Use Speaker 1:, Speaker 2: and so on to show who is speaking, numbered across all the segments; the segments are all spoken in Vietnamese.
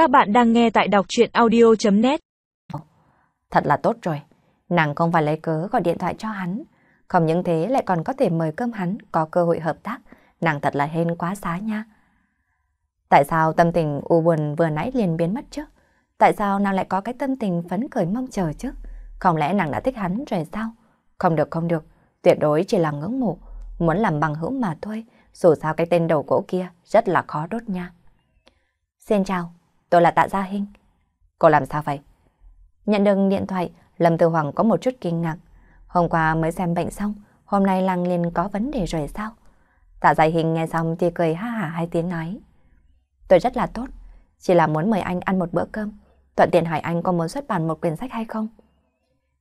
Speaker 1: Các bạn đang nghe tại đọc chuyện audio.net
Speaker 2: Thật là tốt rồi. Nàng không phải lấy cớ gọi điện thoại cho hắn. Không những thế lại còn có thể mời cơm hắn có cơ hội hợp tác. Nàng thật là hên quá xá nha. Tại sao tâm tình u buồn vừa nãy liền biến mất chứ? Tại sao nàng lại có cái tâm tình phấn khởi mong chờ chứ? Không lẽ nàng đã thích hắn rồi sao? Không được không được, tuyệt đối chỉ là ngưỡng mộ, muốn làm bằng hữu mà thôi. Dù sao cái tên đầu gỗ kia rất là khó đốt nha. Xin chào, tôi là Tạ Gia Hinh. Cô làm sao vậy? Nhận được điện thoại, Lâm Tư Hoàng có một chút kinh ngạc. Hôm qua mới xem bệnh xong, hôm nay làng Liên có vấn đề rồi sao? Tạ Gia Hinh nghe xong thì cười ha hả hai tiếng nói. Tôi rất là tốt, chỉ là muốn mời anh ăn một bữa cơm. Thuận tiện hỏi anh có muốn xuất bản một quyển sách hay không?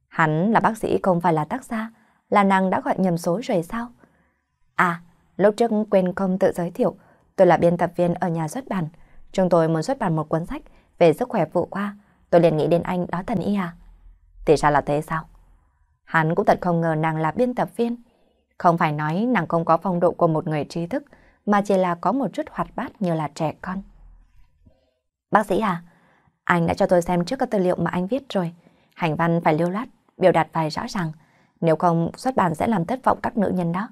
Speaker 2: Hắn là bác sĩ không phải là tác gia, là nàng đã gọi nhầm số rồi sao? À, lúc trước quên không tự giới thiệu, tôi là biên tập viên ở nhà xuất bản. Chúng tôi muốn xuất bản một cuốn sách về sức khỏe phụ khoa. Tôi liền nghĩ đến anh đó thần y à? Thì sao là thế sao? Hắn cũng thật không ngờ nàng là biên tập viên. Không phải nói nàng không có phong độ của một người trí thức, mà chỉ là có một chút hoạt bát như là trẻ con. Bác sĩ à, anh đã cho tôi xem trước các tư liệu mà anh viết rồi. Hành văn phải lưu loát, biểu đạt phải rõ ràng. Nếu không, xuất bản sẽ làm thất vọng các nữ nhân đó.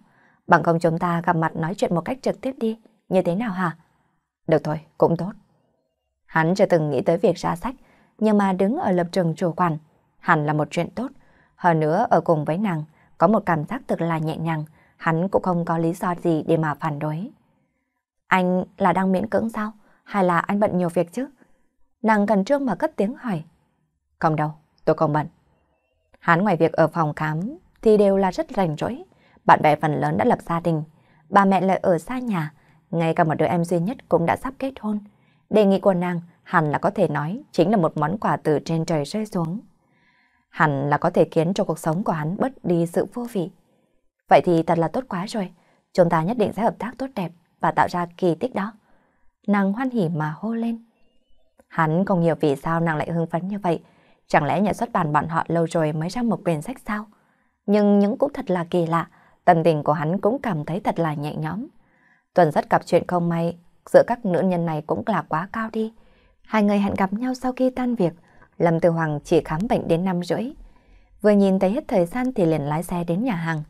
Speaker 2: Bằng không chúng ta gặp mặt nói chuyện một cách trực tiếp đi. Như thế nào hả? Được thôi, cũng tốt. Hắn chưa từng nghĩ tới việc ra sách, nhưng mà đứng ở lập trường chủ quản, hẳn là một chuyện tốt. Hơn nữa ở cùng với nàng, có một cảm giác thực là nhẹ nhàng, hắn cũng không có lý do gì để mà phản đối. Anh là đang miễn cưỡng sao? Hay là anh bận nhiều việc chứ? Nàng cần trương mà cất tiếng hỏi. Không đâu, tôi không bận. Hắn ngoài việc ở phòng khám thì đều là rất rảnh rỗi. Bạn bè phần lớn đã lập gia đình, bà mẹ lại ở xa nhà, ngay cả một đứa em duy nhất cũng đã sắp kết hôn. Đề nghị của nàng hẳn là có thể nói chính là một món quà từ trên trời rơi xuống. Hẳn là có thể khiến cho cuộc sống của hắn bớt đi sự vô vị. Vậy thì thật là tốt quá rồi. Chúng ta nhất định sẽ hợp tác tốt đẹp và tạo ra kỳ tích đó. Nàng hoan hỉ mà hô lên. Hắn không hiểu vì sao nàng lại hưng phấn như vậy. Chẳng lẽ nhà xuất bản bọn họ lâu rồi mới ra một quyển sách sao? Nhưng những cũng thật là kỳ lạ. Tâm tình của hắn cũng cảm thấy thật là nhẹ nhõm. Tuần rất gặp chuyện không may, giữa các nữ nhân này cũng là quá cao đi. Hai người hẹn gặp nhau sau khi tan việc, Lâm Tử Hoàng chỉ khám bệnh đến năm rưỡi. Vừa nhìn thấy hết thời gian thì liền lái xe đến nhà hàng.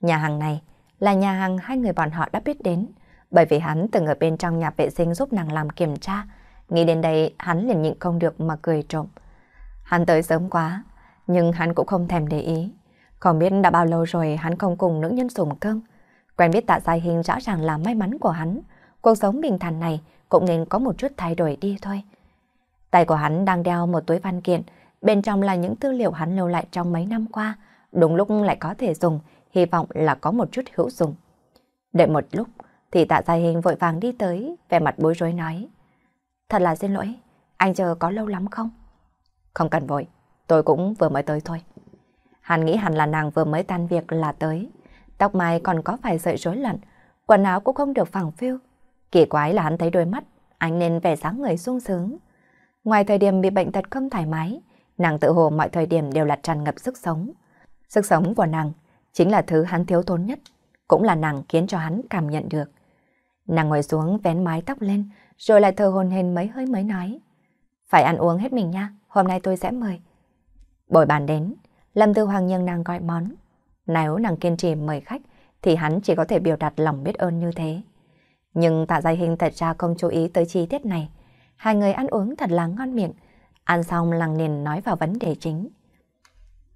Speaker 2: Nhà hàng này là nhà hàng hai người bọn họ đã biết đến, bởi vì hắn từng ở bên trong nhà vệ sinh giúp nàng làm kiểm tra. Nghĩ đến đây hắn liền nhịn không được mà cười trộm. Hắn tới sớm quá, nhưng hắn cũng không thèm để ý. Không biết đã bao lâu rồi hắn không cùng nữ nhân sủng cơm. Quen biết tạ dài hình rõ ràng là may mắn của hắn. Cuộc sống bình thản này cũng nên có một chút thay đổi đi thôi. Tay của hắn đang đeo một túi văn kiện, bên trong là những tư liệu hắn lưu lại trong mấy năm qua. Đúng lúc lại có thể dùng, hy vọng là có một chút hữu dụng. Đợi một lúc, thì tạ dài hình vội vàng đi tới, vẻ mặt bối rối nói. Thật là xin lỗi, anh chờ có lâu lắm không? Không cần vội, tôi cũng vừa mới tới thôi. Hắn nghĩ hẳn là nàng vừa mới tan việc là tới. Tóc mai còn có vài sợi rối loạn quần áo cũng không được phẳng phiu. Kỳ quái là hắn thấy đôi mắt, anh nên vẻ dáng người sung sướng. Ngoài thời điểm bị bệnh tật không thoải mái, nàng tự hồ mọi thời điểm đều là tràn ngập sức sống. Sức sống của nàng chính là thứ hắn thiếu thốn nhất, cũng là nàng khiến cho hắn cảm nhận được. Nàng ngồi xuống vén mái tóc lên, rồi lại thờ hồn hên mấy hơi mới nói. Phải ăn uống hết mình nha, hôm nay tôi sẽ mời. Bồi bàn đến, Lâm Tư Hoàng nhân nàng gọi món. Nếu nàng kiên trì mời khách, thì hắn chỉ có thể biểu đạt lòng biết ơn như thế. Nhưng tạ giai hình thật ra không chú ý tới chi tiết này. Hai người ăn uống thật là ngon miệng. Ăn xong lăng liền nói vào vấn đề chính.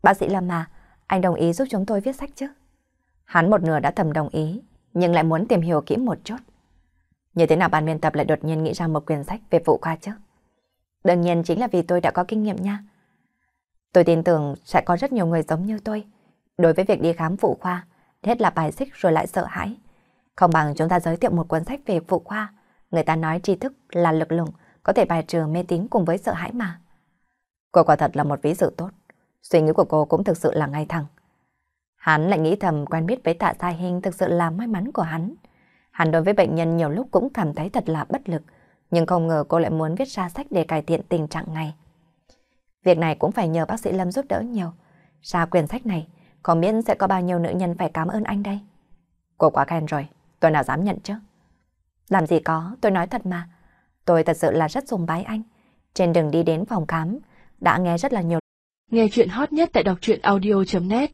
Speaker 2: Bác sĩ Lâm à, anh đồng ý giúp chúng tôi viết sách chứ? Hắn một nửa đã thầm đồng ý, nhưng lại muốn tìm hiểu kỹ một chút. Như thế nào ban biên tập lại đột nhiên nghĩ ra một quyển sách về phụ khoa chứ? Đương nhiên chính là vì tôi đã có kinh nghiệm nha. Tôi tin tưởng sẽ có rất nhiều người giống như tôi. Đối với việc đi khám phụ khoa, hết là bài xích rồi lại sợ hãi. Không bằng chúng ta giới thiệu một cuốn sách về phụ khoa. Người ta nói tri thức là lực lượng, có thể bài trừ mê tín cùng với sợ hãi mà. Cô quả thật là một ví dụ tốt. Suy nghĩ của cô cũng thực sự là ngay thẳng. Hắn lại nghĩ thầm quen biết với tạ sai hình thực sự là may mắn của hắn. Hắn đối với bệnh nhân nhiều lúc cũng cảm thấy thật là bất lực, nhưng không ngờ cô lại muốn viết ra sách để cải thiện tình trạng này. Việc này cũng phải nhờ bác sĩ Lâm giúp đỡ nhiều. Ra quyển sách này, không biết sẽ có bao nhiêu nữ nhân phải cảm ơn anh đây. Cô quá khen rồi, tôi nào dám nhận chứ. Làm gì có, tôi nói thật mà. Tôi thật sự là rất sùng bái anh. Trên đường đi đến phòng khám, đã nghe rất là nhiều.
Speaker 1: Nghe chuyện hot nhất tại đọc truyện audio.net